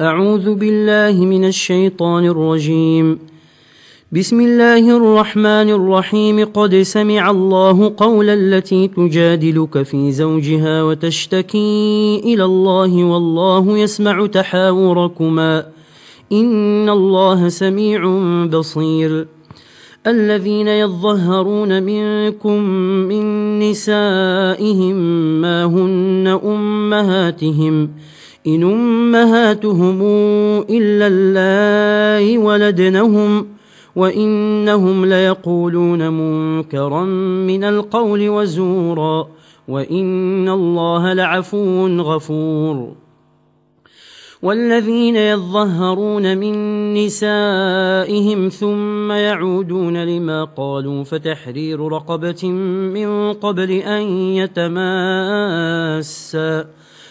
أعوذ بالله من الشيطان الرجيم. بسم الله الرحمن الرحيم. قد سمع الله قول التي تجادلك في زوجها وتشتكي إلى الله والله يسمع تحاوركما. إن الله سميع بصير. الذين يظهرون منكم من نسائهم ما هن أمهاتهم. ويقولون إن أمهاتهم إلا الله ولدنهم وإنهم ليقولون منكرا من القول وزورا وإن الله لعفو غفور والذين يظهرون من نسائهم ثم يعودون لما قالوا فتحرير رقبة من قبل أن يتماسا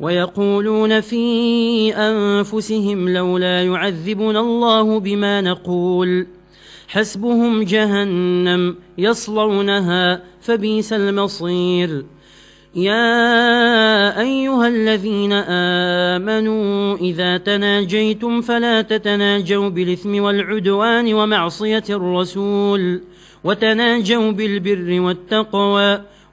ويقولون في أنفسهم لولا يعذبنا الله بما نقول. حسبهم جهنم يصلونها فبيس المصير. يا أيها الذين آمنوا إذا تناجيتم فلا تتناجوا بالإثم والعدوان ومعصية الرسول وتناجوا بالبر والتقوى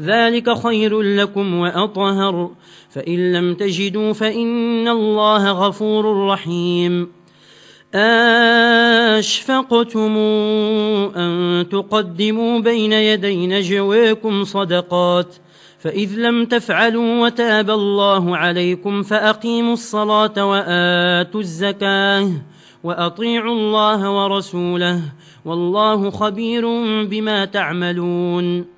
ذلك خير لكم وأطهر فإن لم تجدوا فإن الله غفور رحيم. أشفقتم أن تقدموا بين يدي نجواكم صدقات فإذ لم تفعلوا وتاب الله عليكم فأقيموا الصلاة وآتوا الزكاة وأطيعوا الله ورسوله والله خبير بما تعملون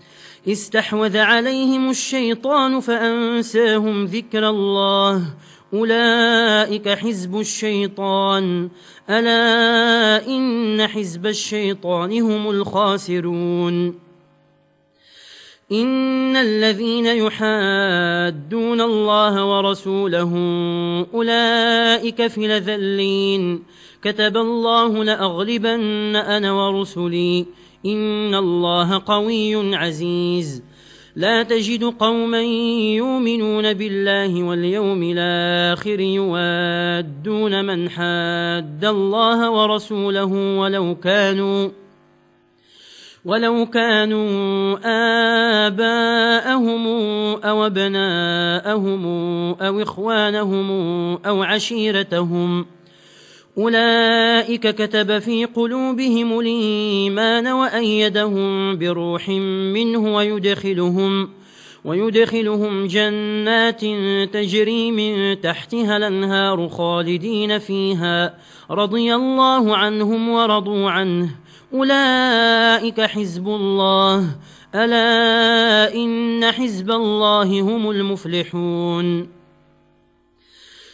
استحوذ عليهم الشيطان فأنساهم ذكر الله. أولئك حزب الشيطان. ألا إن حزب الشيطان هم الخاسرون. إن الذين يحادون الله ورسوله أولئك في لذلين. كتب الله لأغلبن أنا ورسلي. إن الله قوي عزيز. لا تجد قوما يؤمنون بالله واليوم الآخر يوادون من حاد الله ورسوله ولو كانوا ولو كانوا آباءهم أو بناءهم أو إخوانهم أو عشيرتهم أولئك كتب في قلوبهم الإيمان وأيدهم بروح منه ويدخلهم, ويدخلهم جنات تجري من تحتها الأنهار خالدين فيها. رضي الله عنهم ورضوا عنه. أولئك حزب الله. ألا إن حزب الله هم المفلحون.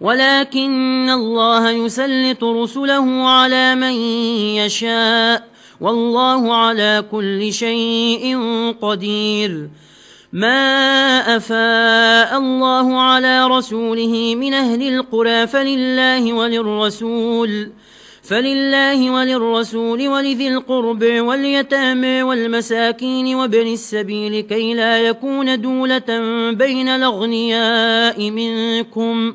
ولكن الله يسلط رسله على من يشاء والله على كل شيء قدير ما أفاء الله على رسوله من أهل القرى فلله وللرسول فلله وللرسول ولذي القرب واليتامى والمساكين وابن السبيل كي لا يكون دولة بين الأغنياء منكم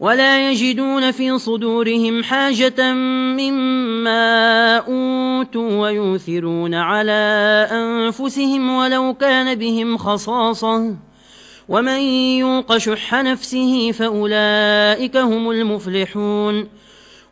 ولا يجدون في صدورهم حاجة مما أوتوا ويوثرون على أنفسهم ولو كان بهم خصاصة. ومن يوق شح نفسه فأولئك هم المفلحون.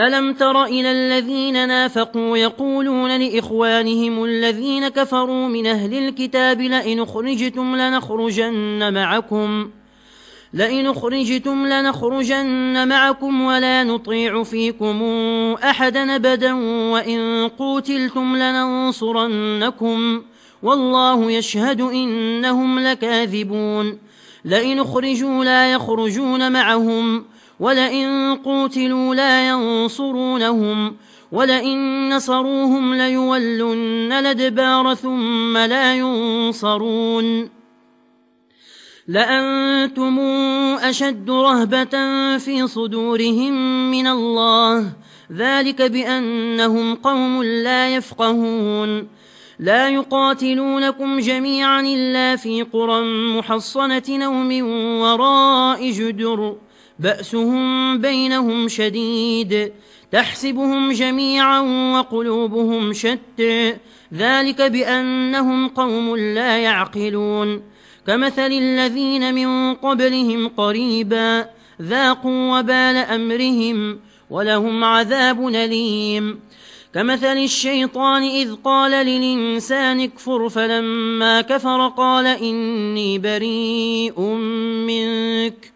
ألم تر إلى الذين نافقوا يقولون لإخوانهم الذين كفروا من أهل الكتاب لئن خرجتم لنخرجن معكم لئن خرجتم لنخرجن معكم ولا نطيع فيكم أحدا أبدا وإن قوتلتم لننصرنكم والله يشهد إنهم لكاذبون لئن خرجوا لا يخرجون معهم ولئن قوتلوا لا ينصرونهم ولئن نصروهم ليولن الأدبار ثم لا ينصرون لأنتم أشد رهبة في صدورهم من الله ذلك بأنهم قوم لا يفقهون لا يقاتلونكم جميعا إلا في قرى محصنة نوم وراء جدر بأسهم بينهم شديد تحسبهم جميعا وقلوبهم شت ذلك بأنهم قوم لا يعقلون. كمثل الذين من قبلهم قريبا ذاقوا وبال أمرهم ولهم عذاب نليم كمثل الشيطان إذ قال للإنسان اكفر فلما كفر قال إني بريء منك.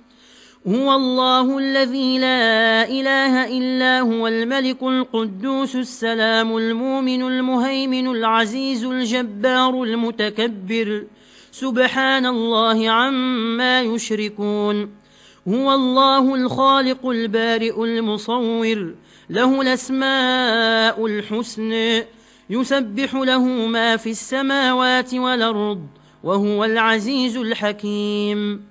هو الله الذي لا إله إلا هو الملك القدوس السلام المؤمن المهيمن العزيز الجبار المتكبر. سبحان الله عما يشركون. هو الله الخالق البارئ المصور. له الأسماء الحسن. يسبح له ما في السماوات والأرض. وهو العزيز الحكيم.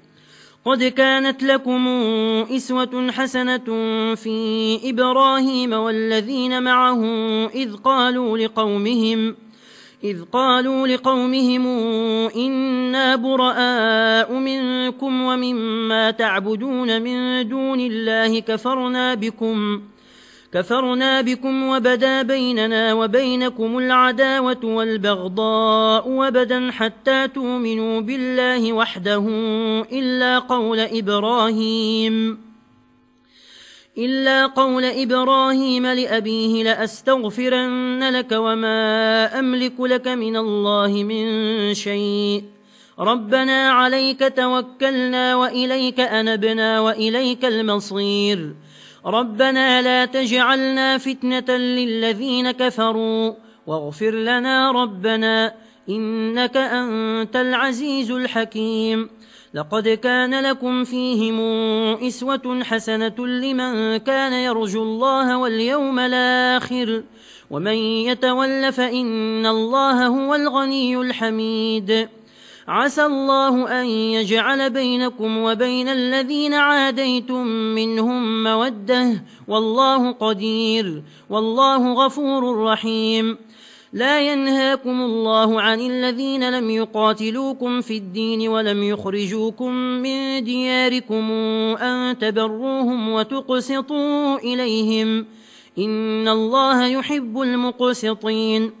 قد كانت لكم إسوة حسنة في إبراهيم والذين معه إذ قالوا لقومهم إذ قالوا لقومهم إنا براء منكم ومما تعبدون من دون الله كفرنا بكم كفرنا بكم وبدا بيننا وبينكم العداوة والبغضاء وبدا حتى تؤمنوا بالله وحده إلا قول إبراهيم إلا قول إبراهيم لأبيه لأستغفرن لك وما أملك لك من الله من شيء ربنا عليك توكلنا وإليك أنبنا وإليك المصير ربنا لا تجعلنا فتنة للذين كفروا واغفر لنا ربنا إنك أنت العزيز الحكيم لقد كان لكم فيهم إسوة حسنة لمن كان يرجو الله واليوم الآخر ومن يتول فإن الله هو الغني الحميد عسى الله أن يجعل بينكم وبين الذين عاديتم منهم مودة. والله قدير. والله غفور رحيم. لا ينهاكم الله عن الذين لم يقاتلوكم في الدين ولم يخرجوكم من دياركم أن تبروهم وتقسطوا إليهم. إن الله يحب المقسطين.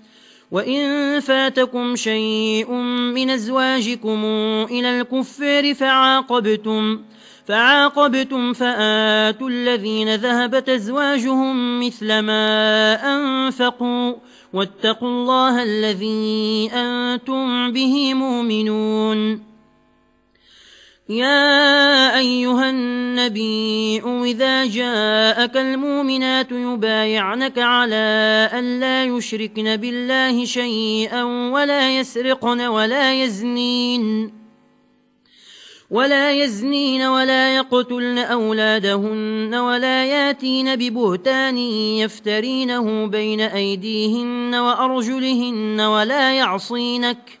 وإن فاتكم شيء من أزواجكم إلى الكفار فعاقبتم فعاقبتم فآتوا الذين ذهبت أزواجهم مثل ما أنفقوا واتقوا الله الذي أنتم به مؤمنون يا أيها النبي إذا جاءك المؤمنات يبايعنك على أن لا يشركن بالله شيئا ولا يسرقن ولا يزنين ولا يزنين ولا يقتلن أولادهن ولا ياتين ببهتان يفترينه بين أيديهن وأرجلهن ولا يعصينك.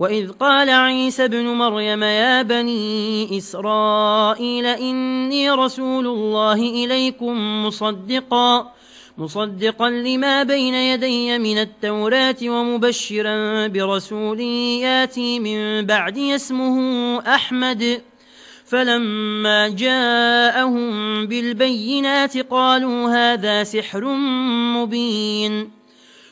وإذ قال عيسى بن مريم يا بني إسرائيل إني رسول الله إليكم مصدقا مصدقا لما بين يدي من التوراة ومبشرا برسول ياتي من بعد اسمه أحمد. فلما جاءهم بالبينات قالوا هذا سحر مبين.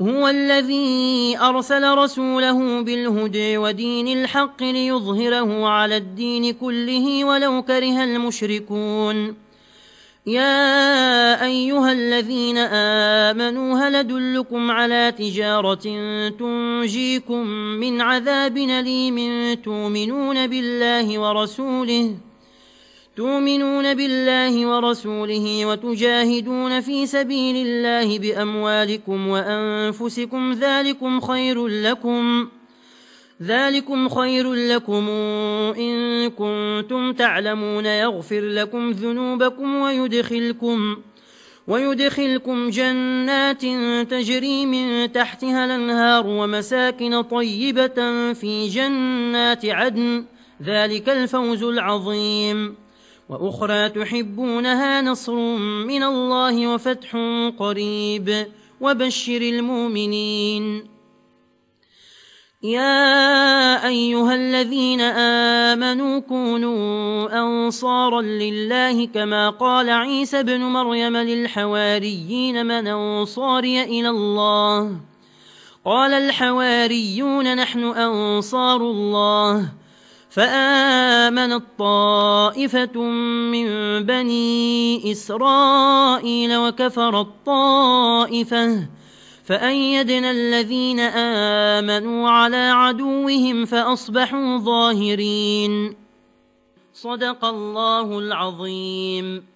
هو الذي أرسل رسوله بالهدى ودين الحق ليظهره على الدين كله ولو كره المشركون. يا أيها الذين آمنوا هل دلكم على تجارة تنجيكم من عذاب نليم تؤمنون بالله ورسوله؟ تؤمنون بالله ورسوله وتجاهدون في سبيل الله بأموالكم وأنفسكم ذلكم خير لكم ذلكم خير لكم إن كنتم تعلمون. يغفر لكم ذنوبكم ويدخلكم ويدخلكم جنات تجري من تحتها الأنهار ومساكن طيبة في جنات عدن. ذلك الفوز العظيم. وأخرى تحبونها نصر من الله وفتح قريب. وبشر المؤمنين. يا أيها الذين آمنوا كونوا أنصارا لله كما قال عيسى بن مريم للحواريين من أنصاري إلى الله. قال الحواريون نحن أنصار الله. فآمنت طائفة من بني إسرائيل وكفرت طائفة فأيدنا الذين آمنوا على عدوهم فأصبحوا ظاهرين. صدق الله العظيم.